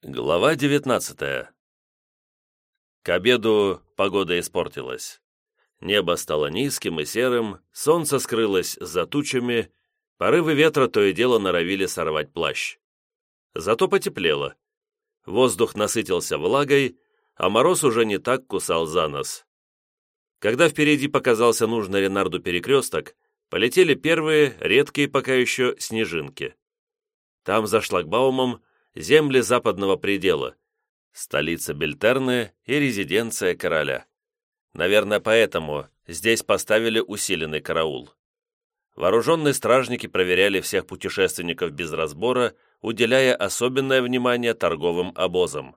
Глава 19 К обеду погода испортилась. Небо стало низким и серым, солнце скрылось за тучами, порывы ветра то и дело норовили сорвать плащ. Зато потеплело. Воздух насытился влагой, а мороз уже не так кусал за нос. Когда впереди показался нужный Ренарду перекресток, полетели первые, редкие пока еще, снежинки. Там, за шлагбаумом, земли западного предела, столица Бельтерны и резиденция короля. Наверное, поэтому здесь поставили усиленный караул. Вооруженные стражники проверяли всех путешественников без разбора, уделяя особенное внимание торговым обозам.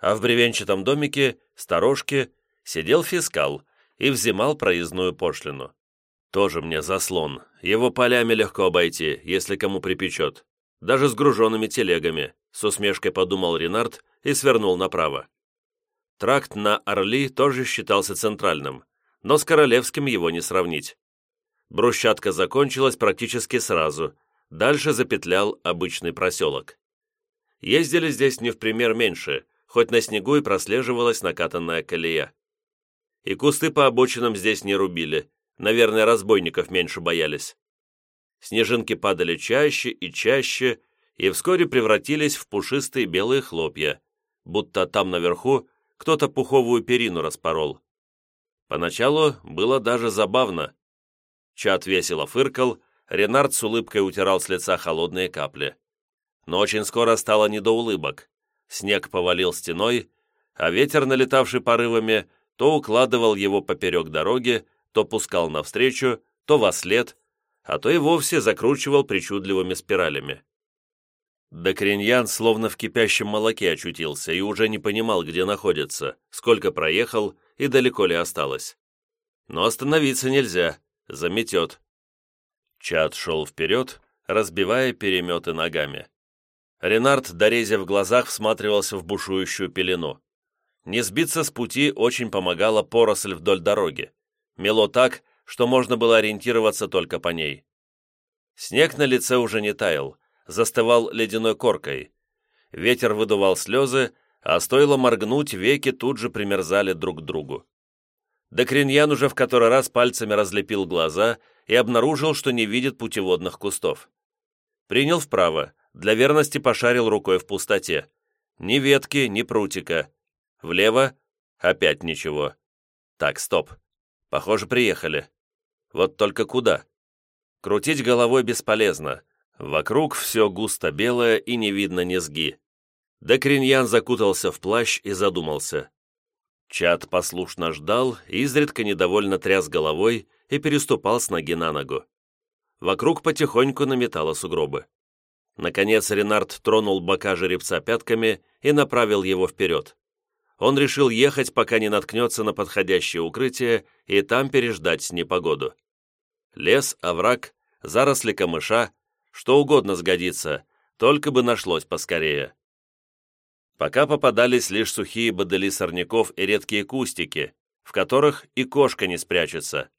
А в бревенчатом домике, сторожке, сидел фискал и взимал проездную пошлину. Тоже мне заслон. Его полями легко обойти, если кому припечет. Даже с груженными телегами с усмешкой подумал Ренард и свернул направо. Тракт на Орли тоже считался центральным, но с Королевским его не сравнить. Брусчатка закончилась практически сразу, дальше запетлял обычный проселок. Ездили здесь не в пример меньше, хоть на снегу и прослеживалась накатанная колея. И кусты по обочинам здесь не рубили, наверное, разбойников меньше боялись. Снежинки падали чаще и чаще, и вскоре превратились в пушистые белые хлопья, будто там наверху кто-то пуховую перину распорол. Поначалу было даже забавно. Чат весело фыркал, Ренард с улыбкой утирал с лица холодные капли. Но очень скоро стало не до улыбок. Снег повалил стеной, а ветер, налетавший порывами, то укладывал его поперек дороги, то пускал навстречу, то во след, а то и вовсе закручивал причудливыми спиралями. Докриньян словно в кипящем молоке очутился и уже не понимал, где находится, сколько проехал и далеко ли осталось. Но остановиться нельзя, заметет. Чад шел вперед, разбивая переметы ногами. Ренард, дорезя в глазах, всматривался в бушующую пелену. Не сбиться с пути очень помогала поросль вдоль дороги. Мело так, что можно было ориентироваться только по ней. Снег на лице уже не таял, застывал ледяной коркой. Ветер выдувал слезы, а стоило моргнуть, веки тут же примерзали друг к другу. Докриньян уже в который раз пальцами разлепил глаза и обнаружил, что не видит путеводных кустов. Принял вправо, для верности пошарил рукой в пустоте. Ни ветки, ни прутика. Влево — опять ничего. Так, стоп. Похоже, приехали. Вот только куда? Крутить головой бесполезно. Вокруг все густо белое и не видно низги. Декриньян закутался в плащ и задумался. Чат послушно ждал, изредка недовольно тряс головой и переступал с ноги на ногу. Вокруг потихоньку наметало сугробы. Наконец Ренард тронул бока жеребца пятками и направил его вперед. Он решил ехать, пока не наткнется на подходящее укрытие и там переждать непогоду. Лес, овраг, заросли камыша, что угодно сгодится, только бы нашлось поскорее. Пока попадались лишь сухие бодыли сорняков и редкие кустики, в которых и кошка не спрячется.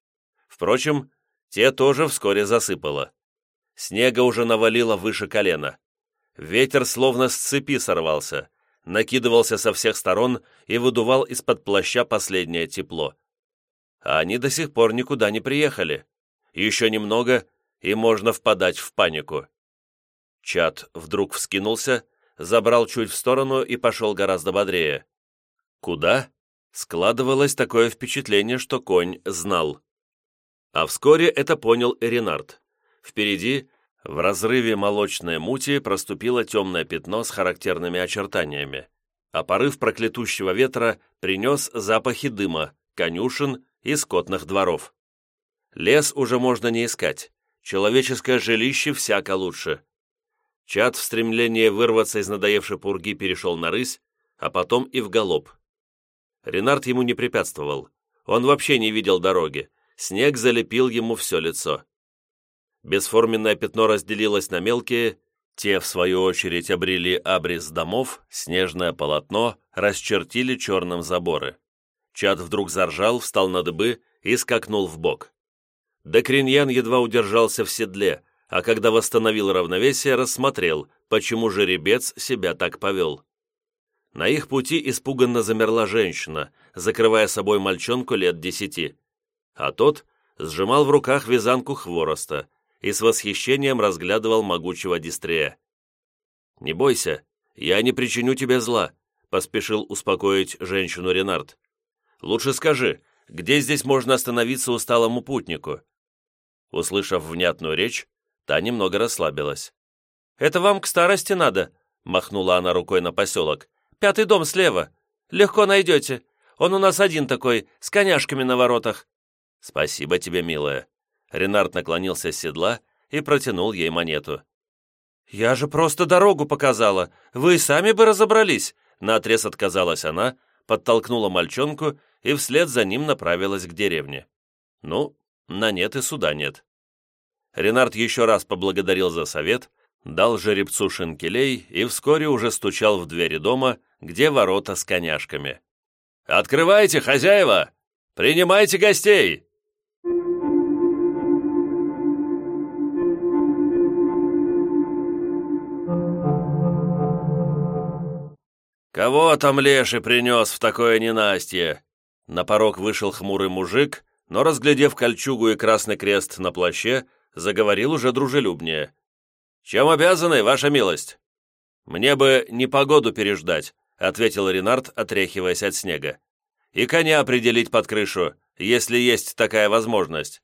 Впрочем, те тоже вскоре засыпало. Снега уже навалило выше колена. Ветер словно с цепи сорвался, накидывался со всех сторон и выдувал из-под плаща последнее тепло. А они до сих пор никуда не приехали. Еще немного, и можно впадать в панику. Чат вдруг вскинулся, забрал чуть в сторону и пошел гораздо бодрее. Куда? Складывалось такое впечатление, что конь знал. А вскоре это понял Эринард. Впереди, в разрыве молочной мути, проступило темное пятно с характерными очертаниями, а порыв проклятущего ветра принес запахи дыма, конюшен и скотных дворов. Лес уже можно не искать. Человеческое жилище всяко лучше. Чат в стремлении вырваться из надоевшей пурги перешел на рысь, а потом и в галоп. Ренард ему не препятствовал. Он вообще не видел дороги. Снег залепил ему все лицо. Бесформенное пятно разделилось на мелкие, те, в свою очередь, обрели абрис домов, снежное полотно, расчертили черным заборы. Чат вдруг заржал, встал на дыбы и скакнул в бок. Декриньян едва удержался в седле, а когда восстановил равновесие, рассмотрел, почему жеребец себя так повел. на их пути испуганно замерла женщина, закрывая собой мальчонку лет десяти, а тот сжимал в руках вязанку хвороста и с восхищением разглядывал могучего дистрея. «Не бойся, я не причиню тебе зла», — поспешил успокоить женщину Ренард. «Лучше скажи, где здесь можно остановиться усталому путнику?» Услышав внятную речь, та немного расслабилась. «Это вам к старости надо», — махнула она рукой на поселок. «Пятый дом слева. Легко найдете. Он у нас один такой, с коняшками на воротах». «Спасибо тебе, милая». Ренард наклонился с седла и протянул ей монету. «Я же просто дорогу показала. Вы сами бы разобрались», — наотрез отказалась она, подтолкнула мальчонку и вслед за ним направилась к деревне. Ну, на нет и суда нет. Ренард еще раз поблагодарил за совет, дал жеребцу шинкелей и вскоре уже стучал в двери дома, где ворота с коняшками. «Открывайте, хозяева! Принимайте гостей!» «Кого там леший принес в такое ненастье?» На порог вышел хмурый мужик, но, разглядев кольчугу и красный крест на плаще, заговорил уже дружелюбнее. «Чем обязаны, ваша милость?» «Мне бы не погоду переждать», — ответил Ренард, отряхиваясь от снега. «И коня определить под крышу, если есть такая возможность».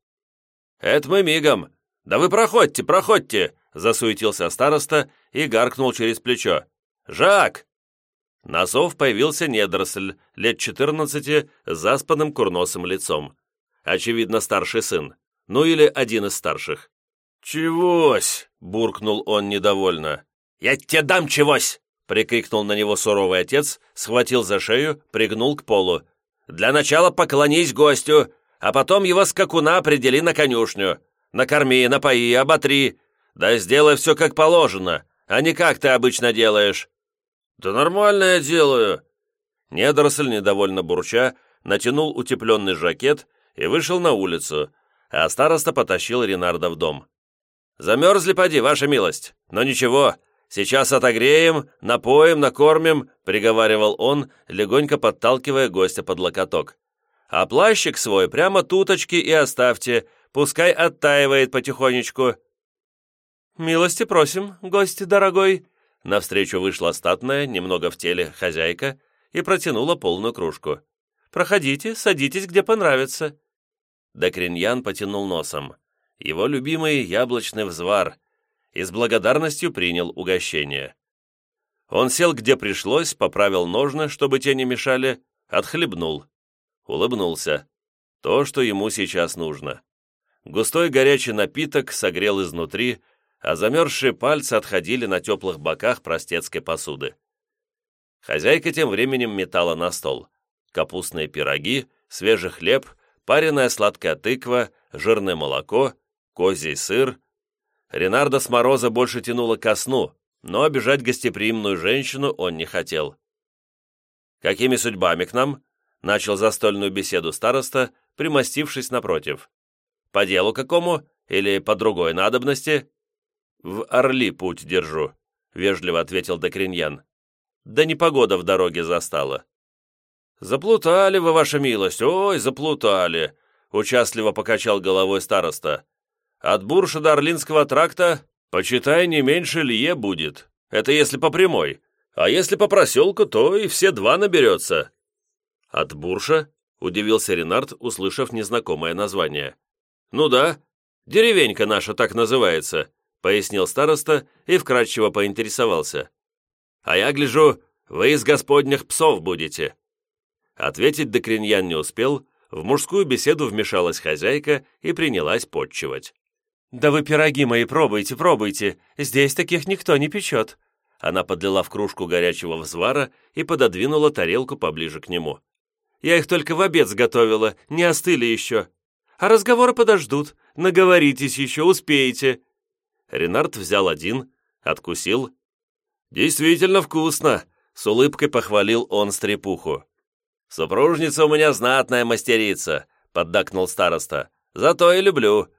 «Это мы мигом. Да вы проходьте, проходьте!» — засуетился староста и гаркнул через плечо. «Жак!» На зов появился недоросль, лет четырнадцати, с заспанным курносым лицом. Очевидно, старший сын. Ну или один из старших. «Чегось!» — буркнул он недовольно. «Я тебе дам чегось!» — прикрикнул на него суровый отец, схватил за шею, пригнул к полу. «Для начала поклонись гостю, а потом его скакуна определи на конюшню. Накорми, напои, оботри. Да сделай все как положено, а не как ты обычно делаешь». «Да нормально я делаю!» Недоросль, недовольно бурча, натянул утепленный жакет и вышел на улицу, а староста потащил Ренарда в дом. «Замерзли, поди, ваша милость, но ничего, сейчас отогреем, напоим, накормим», приговаривал он, легонько подталкивая гостя под локоток. «А плащик свой прямо туточки и оставьте, пускай оттаивает потихонечку». «Милости просим, гость дорогой», Навстречу вышла статная, немного в теле, хозяйка и протянула полную кружку. «Проходите, садитесь, где понравится». Докриньян потянул носом. Его любимый яблочный взвар и с благодарностью принял угощение. Он сел, где пришлось, поправил ножны, чтобы те не мешали, отхлебнул. Улыбнулся. То, что ему сейчас нужно. Густой горячий напиток согрел изнутри, а замерзшие пальцы отходили на теплых боках простецкой посуды. Хозяйка тем временем метала на стол. Капустные пироги, свежий хлеб, пареная сладкая тыква, жирное молоко, козий сыр. Ренардо с мороза больше тянуло ко сну, но обижать гостеприимную женщину он не хотел. «Какими судьбами к нам?» — начал застольную беседу староста, примостившись напротив. «По делу какому? Или по другой надобности?» «В Орли путь держу», — вежливо ответил Докриньян. «Да непогода в дороге застала». «Заплутали вы, ваша милость, ой, заплутали», — участливо покачал головой староста. «От Бурша до Орлинского тракта, почитай, не меньше лье будет. Это если по прямой. А если по проселку, то и все два наберется». «От Бурша?» — удивился Ренард, услышав незнакомое название. «Ну да, деревенька наша так называется пояснил староста и вкратчиво поинтересовался. «А я гляжу, вы из господних псов будете». Ответить Докриньян не успел, в мужскую беседу вмешалась хозяйка и принялась подчивать. «Да вы пироги мои пробуйте, пробуйте, здесь таких никто не печет». Она подлила в кружку горячего взвара и пододвинула тарелку поближе к нему. «Я их только в обед сготовила, не остыли еще. А разговоры подождут, наговоритесь еще, успеете». Ренард взял один, откусил. «Действительно вкусно!» — с улыбкой похвалил он стрепуху. «Супружница у меня знатная мастерица», — поддакнул староста. «Зато и люблю».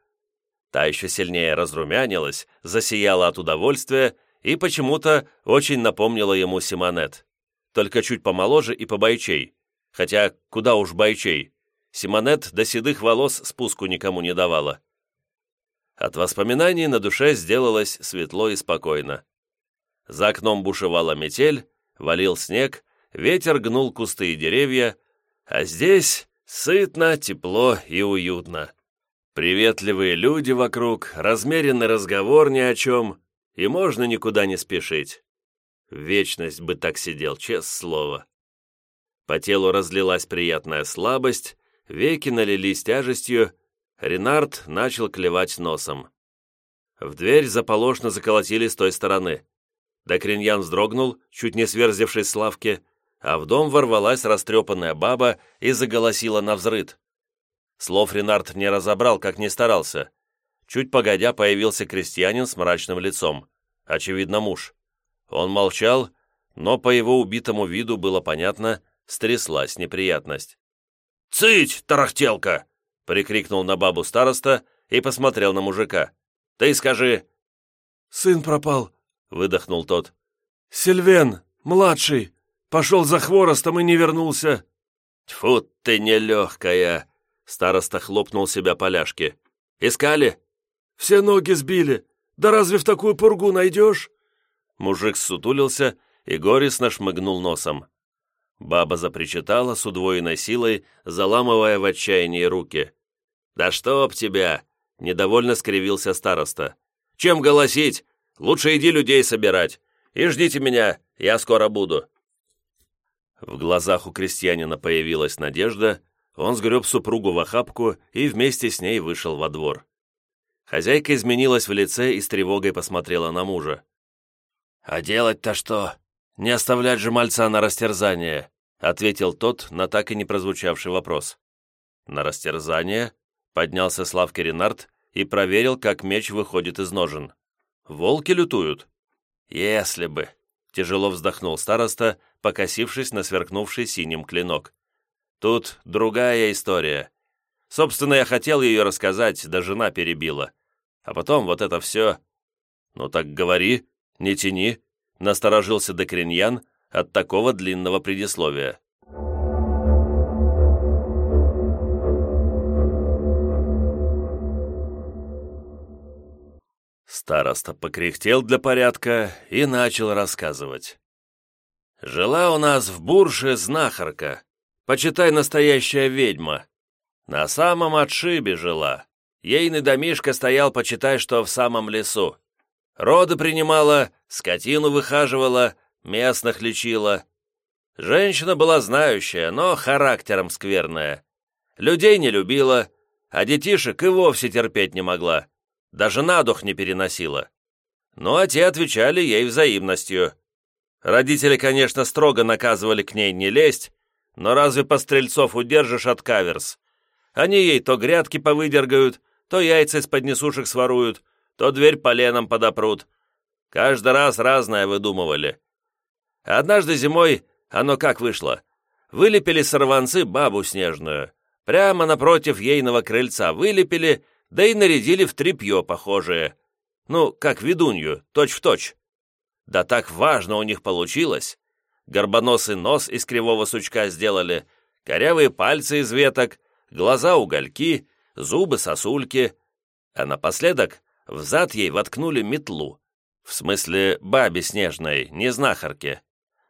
Та еще сильнее разрумянилась, засияла от удовольствия и почему-то очень напомнила ему Симонет. только чуть помоложе и побойчей. Хотя куда уж бойчей. Симонет до седых волос спуску никому не давала. От воспоминаний на душе сделалось светло и спокойно. За окном бушевала метель, валил снег, ветер гнул кусты и деревья, а здесь сытно, тепло и уютно. Приветливые люди вокруг, размеренный разговор ни о чем, и можно никуда не спешить. Вечность бы так сидел, честное слово. По телу разлилась приятная слабость, веки налились тяжестью, Ренард начал клевать носом. В дверь заполошно заколотили с той стороны. Докриньян вздрогнул, чуть не сверзившись с лавки, а в дом ворвалась растрепанная баба и заголосила на взрыд. Слов Ренард не разобрал, как ни старался. Чуть погодя появился крестьянин с мрачным лицом. Очевидно, муж. Он молчал, но по его убитому виду было понятно, стряслась неприятность. «Цыть, тарахтелка!» — прикрикнул на бабу староста и посмотрел на мужика. «Ты скажи...» «Сын пропал», — выдохнул тот. «Сильвен, младший, пошел за хворостом и не вернулся». «Тьфу ты нелегкая!» — староста хлопнул себя поляшки. «Искали?» «Все ноги сбили. Да разве в такую пургу найдешь?» Мужик сутулился и горестно шмыгнул носом. Баба запричитала с удвоенной силой, заламывая в отчаянии руки. «Да чтоб тебя!» — недовольно скривился староста. «Чем голосить? Лучше иди людей собирать. И ждите меня, я скоро буду». В глазах у крестьянина появилась надежда, он сгреб супругу в охапку и вместе с ней вышел во двор. Хозяйка изменилась в лице и с тревогой посмотрела на мужа. «А делать-то что? Не оставлять же мальца на растерзание», ответил тот на так и не прозвучавший вопрос. «На растерзание?» поднялся Славки Ренард и проверил, как меч выходит из ножен. «Волки лютуют?» «Если бы», — тяжело вздохнул староста, покосившись на сверкнувший синим клинок. «Тут другая история. Собственно, я хотел ее рассказать, да жена перебила. А потом вот это все...» «Ну так говори», «Не тяни», — насторожился Декриньян от такого длинного предисловия. Староста покряхтел для порядка и начал рассказывать. «Жила у нас в Бурше знахарка, почитай настоящая ведьма. На самом отшибе жила. Ейный домишка стоял, почитай, что в самом лесу. Роды принимала, скотину выхаживала, местных лечила. Женщина была знающая, но характером скверная. Людей не любила, а детишек и вовсе терпеть не могла. Даже на дух не переносила. Ну, а те отвечали ей взаимностью. Родители, конечно, строго наказывали к ней не лезть, но разве пострельцов удержишь от каверс? Они ей то грядки повыдергают, то яйца из-под несушек своруют, то дверь поленом подопрут. Каждый раз разное выдумывали. Однажды зимой оно как вышло. Вылепили сорванцы бабу снежную. Прямо напротив ейного крыльца вылепили, да и нарядили в тряпье похожее. Ну, как ведунью, точь-в-точь. Точь. Да так важно у них получилось. Горбоносый нос из кривого сучка сделали, корявые пальцы из веток, глаза угольки, зубы сосульки. А напоследок в зад ей воткнули метлу. В смысле, бабе снежной, не знахарке.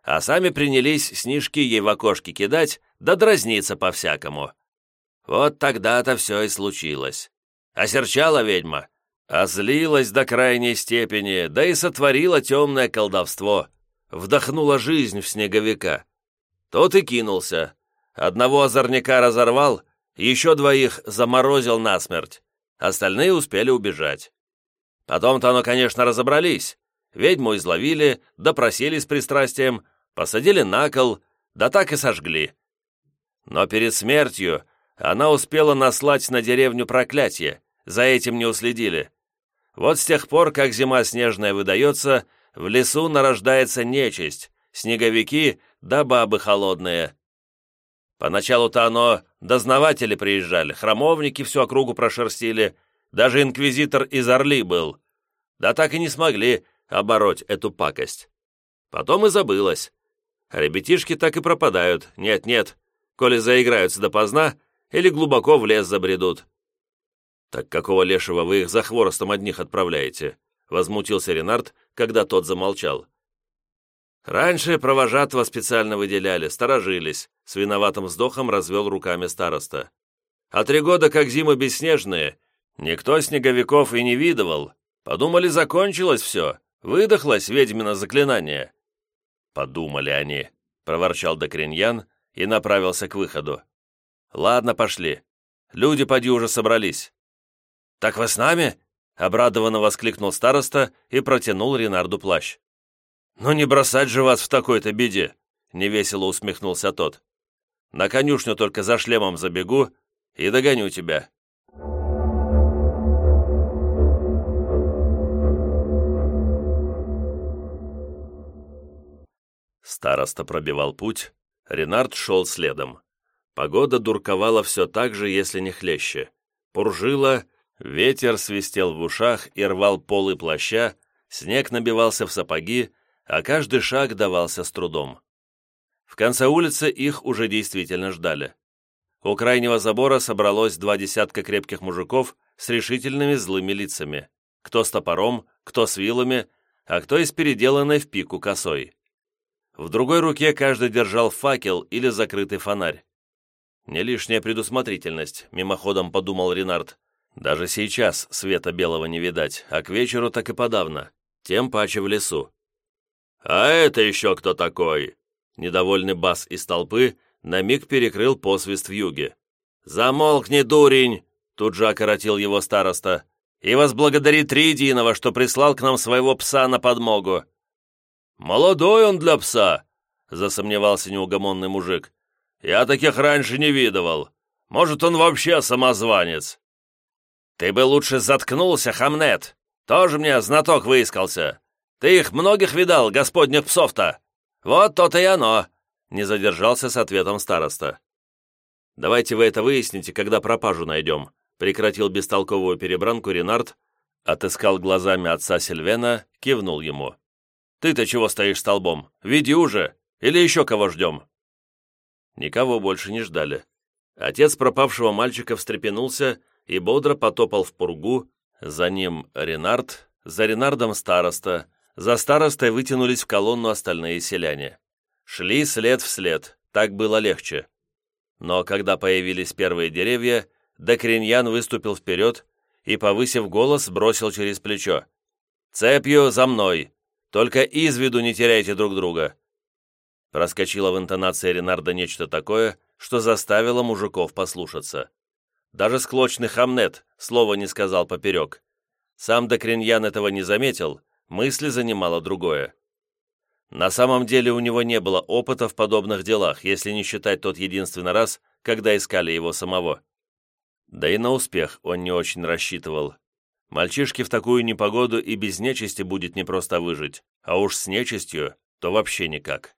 А сами принялись снежки ей в окошки кидать, да дразниться по-всякому. Вот тогда-то все и случилось. Осерчала ведьма, озлилась до крайней степени, да и сотворила темное колдовство. Вдохнула жизнь в снеговика. Тот и кинулся. Одного озорняка разорвал, еще двоих заморозил насмерть. Остальные успели убежать. Потом-то оно, конечно, разобрались. Ведьму изловили, допросили с пристрастием, посадили на кол, да так и сожгли. Но перед смертью она успела наслать на деревню проклятие, за этим не уследили. Вот с тех пор, как зима снежная выдается, в лесу нарождается нечисть, снеговики да бабы холодные. Поначалу-то оно дознаватели приезжали, храмовники всю округу прошерстили, даже инквизитор из Орли был. Да так и не смогли обороть эту пакость. Потом и забылось. Ребятишки так и пропадают, нет-нет, коли заиграются допоздна или глубоко в лес забредут. «Так какого лешего вы их за хворостом одних отправляете?» — возмутился Ренард, когда тот замолчал. «Раньше провожатого специально выделяли, сторожились», — с виноватым вздохом развел руками староста. «А три года, как зимы бесснежные, никто снеговиков и не видывал. Подумали, закончилось все, выдохлось ведьмино заклинание». «Подумали они», — проворчал Докриньян и направился к выходу. «Ладно, пошли. Люди поди уже собрались». «Так вы с нами?» — обрадованно воскликнул староста и протянул Ренарду плащ. «Ну не бросать же вас в такой-то беде!» — невесело усмехнулся тот. «На конюшню только за шлемом забегу и догоню тебя». Староста пробивал путь, Ренард шел следом. Погода дурковала все так же, если не хлеще. Пуржила, ветер свистел в ушах и рвал полы плаща, снег набивался в сапоги, а каждый шаг давался с трудом. В конце улицы их уже действительно ждали. У крайнего забора собралось два десятка крепких мужиков с решительными злыми лицами. Кто с топором, кто с вилами, а кто и с переделанной в пику косой. В другой руке каждый держал факел или закрытый фонарь. Не лишняя предусмотрительность, мимоходом подумал Ренард. Даже сейчас света белого не видать, а к вечеру так и подавно, тем паче в лесу. «А это еще кто такой?» Недовольный бас из толпы на миг перекрыл посвист в юге. «Замолкни, дурень!» Тут же окоротил его староста. «И возблагодари Триединого, что прислал к нам своего пса на подмогу!» «Молодой он для пса!» Засомневался неугомонный мужик. Я таких раньше не видывал. Может, он вообще самозванец». «Ты бы лучше заткнулся, Хамнет. Тоже мне знаток выискался. Ты их многих видал, господних псов-то? Вот то-то и оно!» Не задержался с ответом староста. «Давайте вы это выясните, когда пропажу найдем», прекратил бестолковую перебранку Ренард, отыскал глазами отца Сильвена, кивнул ему. «Ты-то чего стоишь столбом? Веди уже! Или еще кого ждем?» Никого больше не ждали. Отец пропавшего мальчика встрепенулся и бодро потопал в пургу, за ним Ренард, за Ренардом староста, за старостой вытянулись в колонну остальные селяне. Шли след в след, так было легче. Но когда появились первые деревья, Докриньян выступил вперед и, повысив голос, бросил через плечо. «Цепью за мной! Только из виду не теряйте друг друга! Проскочило в интонации Ренарда нечто такое, что заставило мужиков послушаться. Даже склочный Хамнет слова не сказал поперек. Сам Докриньян этого не заметил, мысли занимало другое. На самом деле у него не было опыта в подобных делах, если не считать тот единственный раз, когда искали его самого. Да и на успех он не очень рассчитывал. Мальчишке в такую непогоду и без нечисти будет непросто выжить, а уж с нечистью то вообще никак.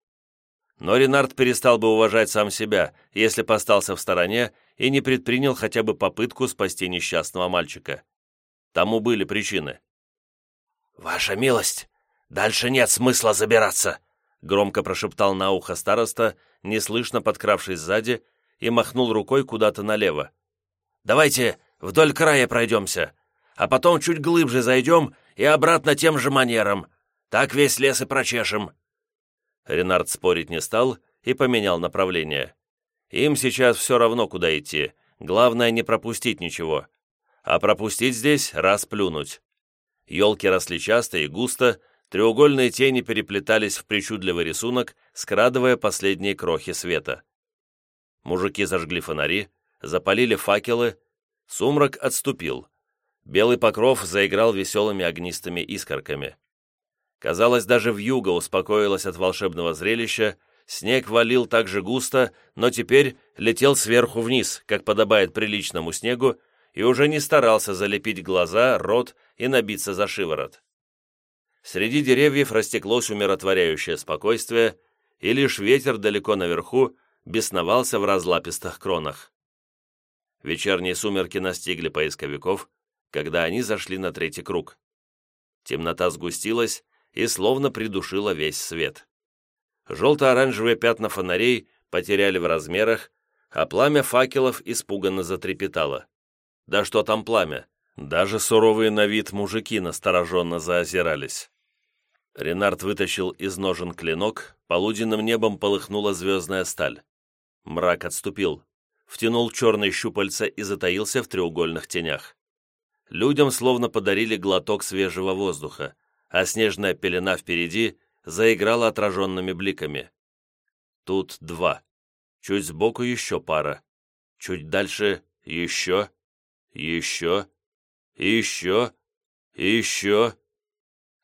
Но Ренард перестал бы уважать сам себя, если постался в стороне и не предпринял хотя бы попытку спасти несчастного мальчика. Тому были причины. «Ваша милость, дальше нет смысла забираться», громко прошептал на ухо староста, неслышно подкравшись сзади, и махнул рукой куда-то налево. «Давайте вдоль края пройдемся, а потом чуть глубже зайдем и обратно тем же манером. Так весь лес и прочешем». Ренард спорить не стал и поменял направление. Им сейчас все равно, куда идти. Главное, не пропустить ничего. А пропустить здесь — раз плюнуть. Елки росли часто и густо, треугольные тени переплетались в причудливый рисунок, скрадывая последние крохи света. Мужики зажгли фонари, запалили факелы, сумрак отступил. Белый покров заиграл веселыми огнистыми искорками. Казалось, даже вьюга успокоилась от волшебного зрелища, снег валил так же густо, но теперь летел сверху вниз, как подобает приличному снегу, и уже не старался залепить глаза, рот и набиться за шиворот. Среди деревьев растеклось умиротворяющее спокойствие, и лишь ветер далеко наверху бесновался в разлапистых кронах. Вечерние сумерки настигли поисковиков, когда они зашли на третий круг. Темнота сгустилась, и словно придушила весь свет. Желто-оранжевые пятна фонарей потеряли в размерах, а пламя факелов испуганно затрепетало. Да что там пламя? Даже суровые на вид мужики настороженно заозирались. Ренард вытащил из ножен клинок, полуденным небом полыхнула звездная сталь. Мрак отступил, втянул черные щупальца и затаился в треугольных тенях. Людям словно подарили глоток свежего воздуха, а снежная пелена впереди заиграла отраженными бликами. Тут два. Чуть сбоку еще пара. Чуть дальше еще, еще, еще, еще.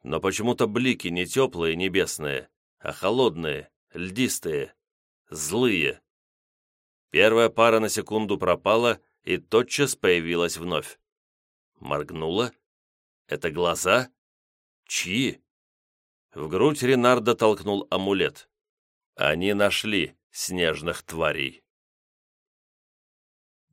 Но почему-то блики не теплые небесные, а холодные, льдистые, злые. Первая пара на секунду пропала и тотчас появилась вновь. Моргнула. Это глаза? Чьи? В грудь Ренарда толкнул амулет. Они нашли снежных тварей.